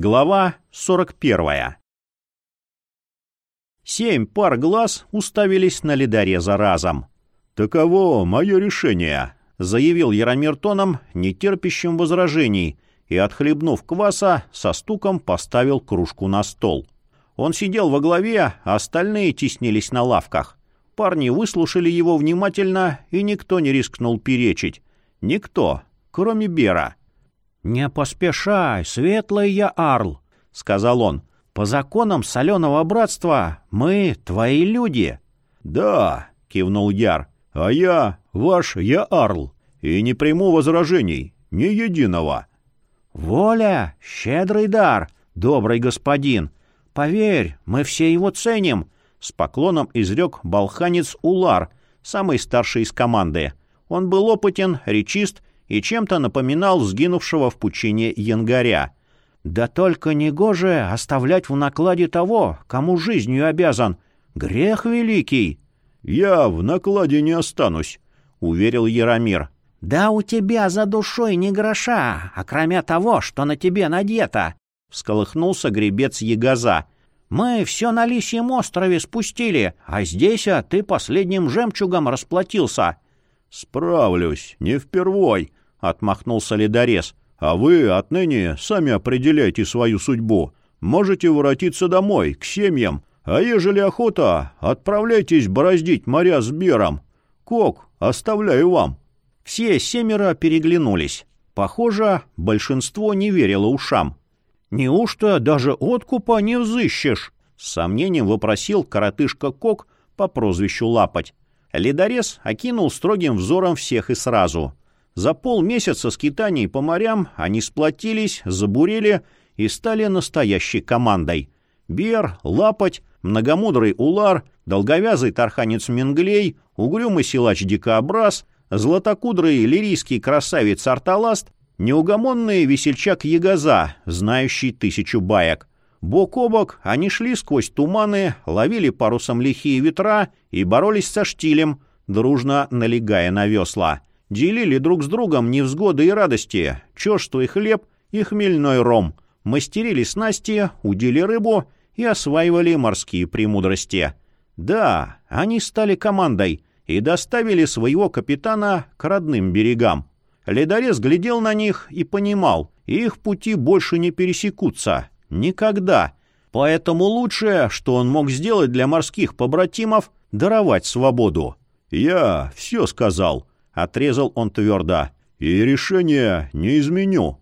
Глава 41. Семь пар глаз уставились на ледореза разом. «Таково мое решение», — заявил Яромир тоном, нетерпящим возражений, и, отхлебнув кваса, со стуком поставил кружку на стол. Он сидел во главе, а остальные теснились на лавках. Парни выслушали его внимательно, и никто не рискнул перечить. Никто, кроме Бера. «Не поспешай, светлый я Арл», — сказал он. «По законам соленого братства мы твои люди». «Да», — кивнул Яр, — «а я ваш я Арл, и не приму возражений, ни единого». «Воля — щедрый дар, добрый господин. Поверь, мы все его ценим», — с поклоном изрек балханец Улар, самый старший из команды. Он был опытен, речист и чем-то напоминал сгинувшего в пучине янгаря. «Да только негоже оставлять в накладе того, кому жизнью обязан. Грех великий!» «Я в накладе не останусь», — уверил Яромир. «Да у тебя за душой не гроша, а кроме того, что на тебе надето!» — всколыхнулся гребец Ягоза. «Мы все на Лисьем острове спустили, а здесь а ты последним жемчугом расплатился». «Справлюсь, не впервой», — отмахнулся ледорез. «А вы отныне сами определяйте свою судьбу. Можете воротиться домой, к семьям. А ежели охота, отправляйтесь бороздить моря с Бером. Кок, оставляю вам». Все семеро переглянулись. Похоже, большинство не верило ушам. «Неужто даже откупа не взыщешь?» — с сомнением вопросил коротышка Кок по прозвищу Лапоть. Ледорез окинул строгим взором всех и сразу. За полмесяца скитаний по морям они сплотились, забурели и стали настоящей командой. Бер, Лапоть, многомудрый Улар, долговязый тарханец Менглей, угрюмый силач Дикообраз, златокудрый лирийский красавец Арталаст, неугомонный весельчак Ягоза, знающий тысячу баек. Бок о бок они шли сквозь туманы, ловили парусом лихие ветра и боролись со штилем, дружно налегая на весла делили друг с другом невзгоды и радости, чёрствый хлеб и хмельной ром, мастерили снасти, удили рыбу и осваивали морские премудрости. Да, они стали командой и доставили своего капитана к родным берегам. Ледорез глядел на них и понимал, их пути больше не пересекутся. Никогда. Поэтому лучшее, что он мог сделать для морских побратимов, даровать свободу. «Я все сказал», Отрезал он твердо. «И решение не изменю».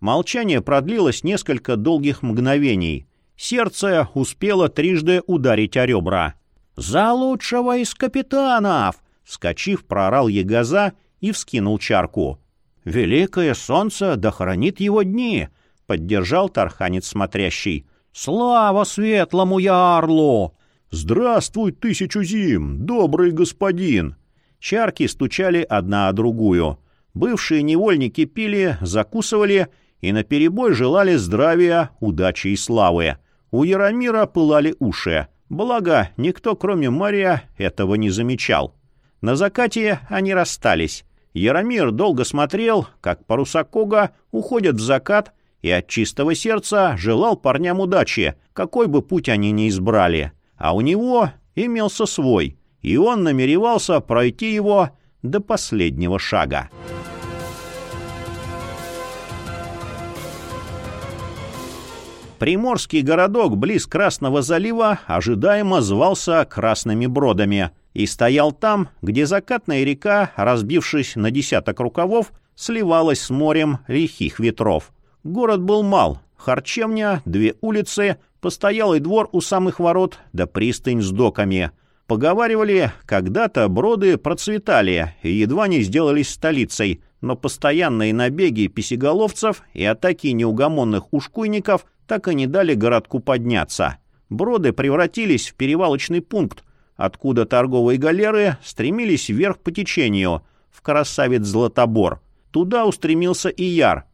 Молчание продлилось несколько долгих мгновений. Сердце успело трижды ударить о ребра. «За лучшего из капитанов!» Скочив, проорал Ягоза и вскинул чарку. «Великое солнце дохранит его дни!» — поддержал тарханец смотрящий. «Слава светлому ярлу!» «Здравствуй, тысячу зим, добрый господин!» Чарки стучали одна о другую. Бывшие невольники пили, закусывали и наперебой желали здравия, удачи и славы. У Яромира пылали уши. Благо, никто, кроме Мария, этого не замечал. На закате они расстались. Яромир долго смотрел, как паруса Кога уходят в закат, и от чистого сердца желал парням удачи, какой бы путь они ни избрали. А у него имелся свой — и он намеревался пройти его до последнего шага. Приморский городок близ Красного залива ожидаемо звался Красными Бродами и стоял там, где закатная река, разбившись на десяток рукавов, сливалась с морем лихих ветров. Город был мал, харчевня, две улицы, постоялый двор у самых ворот да пристань с доками — Поговаривали, когда-то броды процветали и едва не сделались столицей, но постоянные набеги писеголовцев и атаки неугомонных ушкуйников так и не дали городку подняться. Броды превратились в перевалочный пункт, откуда торговые галеры стремились вверх по течению, в красавец-златобор. Туда устремился и Яр.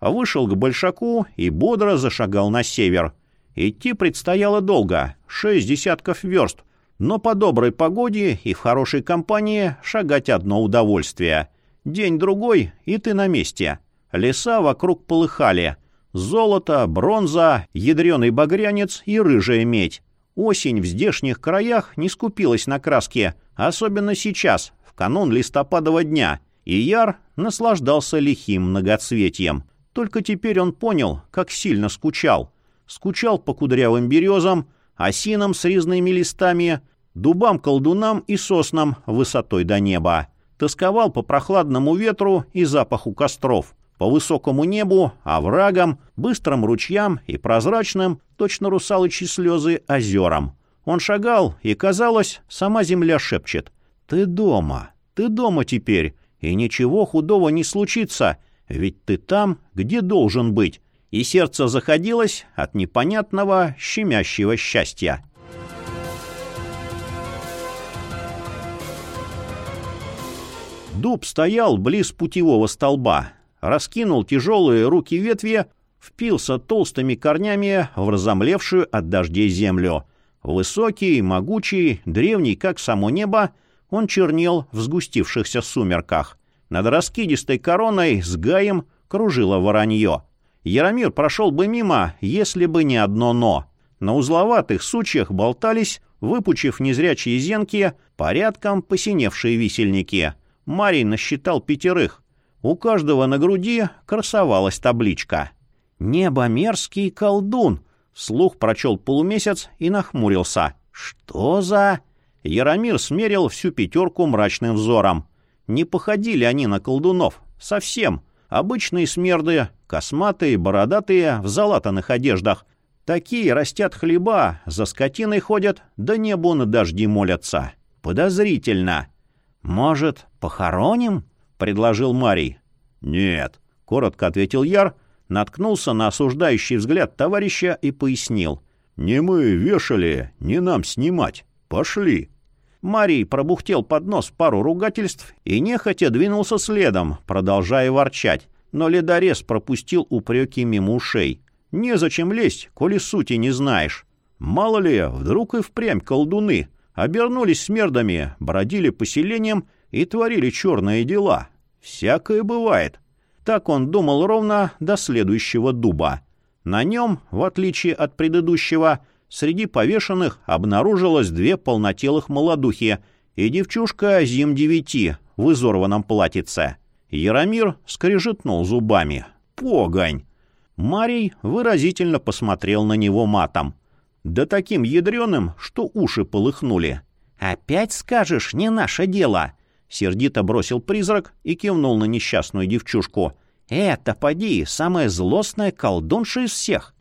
Вышел к Большаку и бодро зашагал на север. Идти предстояло долго, шесть десятков верст, но по доброй погоде и в хорошей компании шагать одно удовольствие. День-другой, и ты на месте. Леса вокруг полыхали. Золото, бронза, ядреный багрянец и рыжая медь. Осень в здешних краях не скупилась на краске, особенно сейчас, в канун листопадового дня, и Яр наслаждался лихим многоцветием. Только теперь он понял, как сильно скучал. Скучал по кудрявым березам, осинам с резными листами, дубам-колдунам и соснам высотой до неба. Тосковал по прохладному ветру и запаху костров, по высокому небу, оврагам, быстрым ручьям и прозрачным, точно русалочьи слезы, озерам. Он шагал, и, казалось, сама земля шепчет. «Ты дома, ты дома теперь, и ничего худого не случится, ведь ты там, где должен быть». И сердце заходилось от непонятного, щемящего счастья. Дуб стоял близ путевого столба, раскинул тяжелые руки ветви, впился толстыми корнями в разомлевшую от дождей землю. Высокий, могучий, древний, как само небо, он чернел в сгустившихся сумерках. Над раскидистой короной с гаем кружило воронье. Яромир прошел бы мимо, если бы не одно «но». На узловатых сучьях болтались, выпучив незрячие зенки, порядком посиневшие висельники — Марий насчитал пятерых. У каждого на груди красовалась табличка. «Небомерский колдун!» Слух прочел полумесяц и нахмурился. «Что за...» Яромир смерил всю пятерку мрачным взором. Не походили они на колдунов. Совсем. Обычные смерды, косматые, бородатые, в залатанных одеждах. Такие растят хлеба, за скотиной ходят, да небу на дожди молятся. Подозрительно. «Может, похороним?» — предложил Марий. «Нет», — коротко ответил Яр, наткнулся на осуждающий взгляд товарища и пояснил. «Не мы вешали, не нам снимать. Пошли». Марий пробухтел под нос пару ругательств и нехотя двинулся следом, продолжая ворчать, но ледорез пропустил упреки мимо ушей. «Незачем лезть, коли сути не знаешь. Мало ли, вдруг и впрямь колдуны, обернулись смердами, бродили поселением и творили черные дела. Всякое бывает. Так он думал ровно до следующего дуба. На нем, в отличие от предыдущего, среди повешенных обнаружилось две полнотелых молодухи и девчушка зим девяти в изорванном платьице. Яромир скрежетнул зубами. «Погонь!» Марий выразительно посмотрел на него матом — да таким ядреным, что уши полыхнули. «Опять скажешь, не наше дело!» Сердито бросил призрак и кивнул на несчастную девчушку. «Это, поди, самая злостная колдунша из всех!»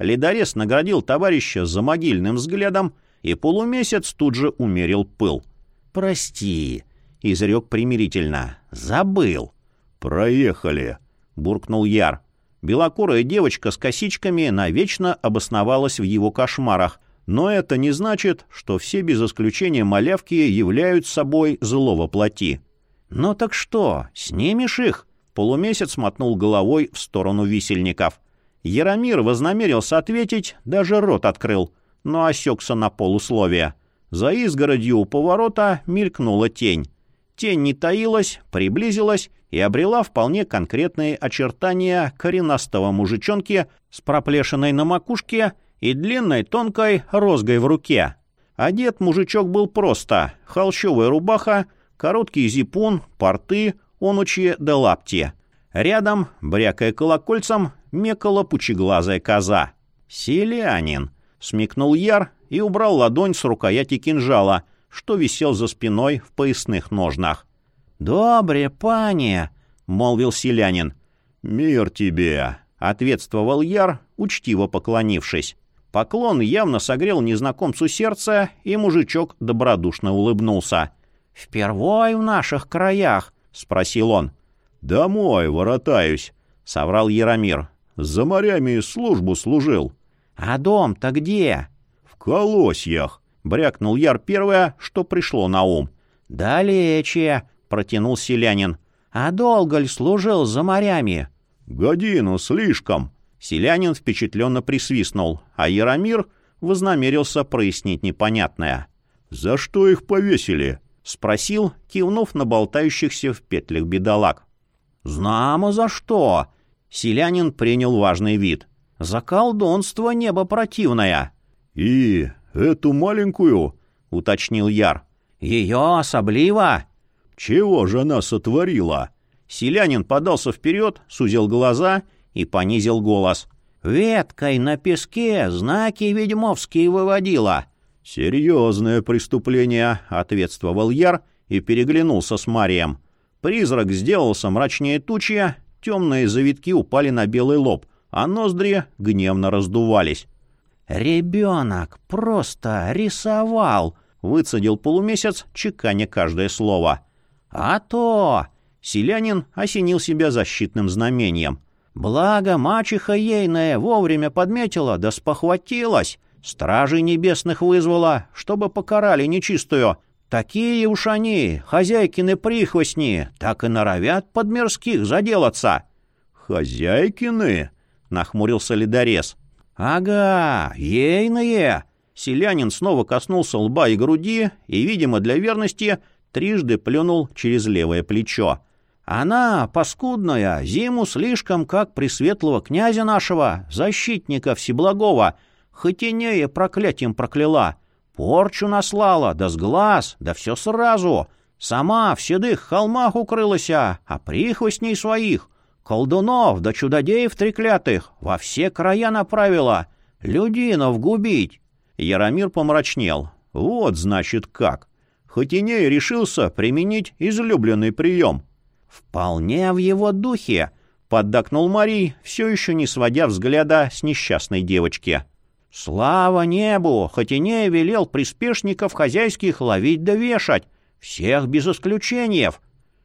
Ледорез наградил товарища за могильным взглядом, и полумесяц тут же умерил пыл. «Прости», — изрек примирительно, — «забыл». «Проехали», — буркнул Яр. Белокурая девочка с косичками навечно обосновалась в его кошмарах, но это не значит, что все без исключения малявки являют собой злого плоти. «Ну так что, снимешь их?» Полумесяц мотнул головой в сторону висельников. Яромир вознамерился ответить, даже рот открыл, но осекся на полусловие. За изгородью у поворота мелькнула тень. Тень не таилась, приблизилась и обрела вполне конкретные очертания коренастого мужичонки с проплешиной на макушке и длинной тонкой розгой в руке. Одет мужичок был просто — холщовая рубаха, короткий зипун, порты, онучьи да лапти. Рядом, брякая колокольцем, мекала пучеглазая коза. «Селянин!» — смекнул Яр и убрал ладонь с рукояти кинжала, что висел за спиной в поясных ножнах. «Добре, пане!» — молвил селянин. «Мир тебе!» — ответствовал Яр, учтиво поклонившись. Поклон явно согрел незнакомцу сердце, и мужичок добродушно улыбнулся. «Впервой в наших краях?» — спросил он. «Домой воротаюсь», — соврал Яромир. «За морями службу служил». «А дом-то где?» «В Колосьях», — брякнул Яр первое, что пришло на ум. «Далече», протянул селянин. «А долго ли служил за морями?» «Годину слишком». Селянин впечатленно присвистнул, а Яромир вознамерился прояснить непонятное. «За что их повесили?» — спросил, кивнув на болтающихся в петлях бедолаг. «Знамо за что!» Селянин принял важный вид. «За колдунство небо противное!» «И эту маленькую?» — уточнил Яр. «Ее особливо!» «Чего же она сотворила?» Селянин подался вперед, сузил глаза и понизил голос. «Веткой на песке знаки ведьмовские выводила». «Серьезное преступление», — ответствовал Яр и переглянулся с Марием. Призрак сделался мрачнее тучи, темные завитки упали на белый лоб, а ноздри гневно раздувались. «Ребенок просто рисовал!» — выцедил полумесяц, чеканя каждое слово. «А то!» — селянин осенил себя защитным знамением. «Благо мачеха ейная вовремя подметила да спохватилась, стражей небесных вызвала, чтобы покарали нечистую. Такие уж они, хозяйкины прихвостни, так и норовят под мирских заделаться». «Хозяйкины?» — нахмурился ледорез. «Ага, ейные!» Селянин снова коснулся лба и груди и, видимо, для верности, трижды плюнул через левое плечо. «Она, паскудная, зиму слишком, как пресветлого князя нашего, защитника всеблагого, хотенее проклятием прокляла, порчу наслала, да с глаз, да все сразу, сама в седых холмах укрылась, а прихвостней своих, колдунов да чудодеев треклятых во все края направила, людинов губить». Яромир помрачнел. «Вот, значит, как. Хотиней решился применить излюбленный прием». «Вполне в его духе», — поддакнул Марий, все еще не сводя взгляда с несчастной девочки. «Слава небу! Хотиней велел приспешников хозяйских ловить да вешать. Всех без исключения».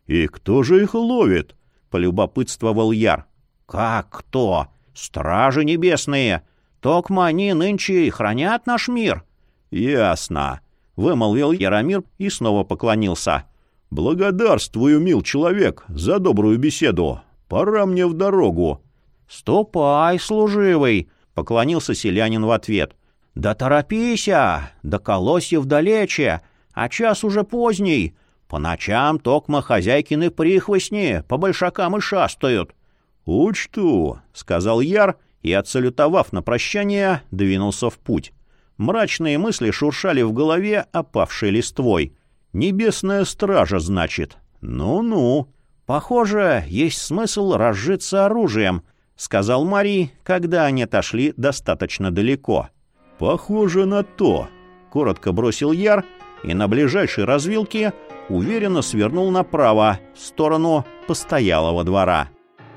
«И кто же их ловит?» — полюбопытствовал Яр. «Как кто? Стражи небесные. Токма они нынче и хранят наш мир». «Ясно», — вымолвил Яромир и снова поклонился. «Благодарствую, мил человек, за добрую беседу. Пора мне в дорогу». «Ступай, служивый», — поклонился селянин в ответ. «Да торопися, да колосьев далече, а час уже поздний. По ночам токма хозяйкины прихвостни по большакам и шастают». «Учту», — сказал Яр и, отсалютовав на прощание, двинулся в путь. Мрачные мысли шуршали в голове опавшей листвой. «Небесная стража, значит. Ну-ну». «Похоже, есть смысл разжиться оружием», — сказал Марий, когда они отошли достаточно далеко. «Похоже на то», — коротко бросил Яр и на ближайшей развилке уверенно свернул направо, в сторону постоялого двора.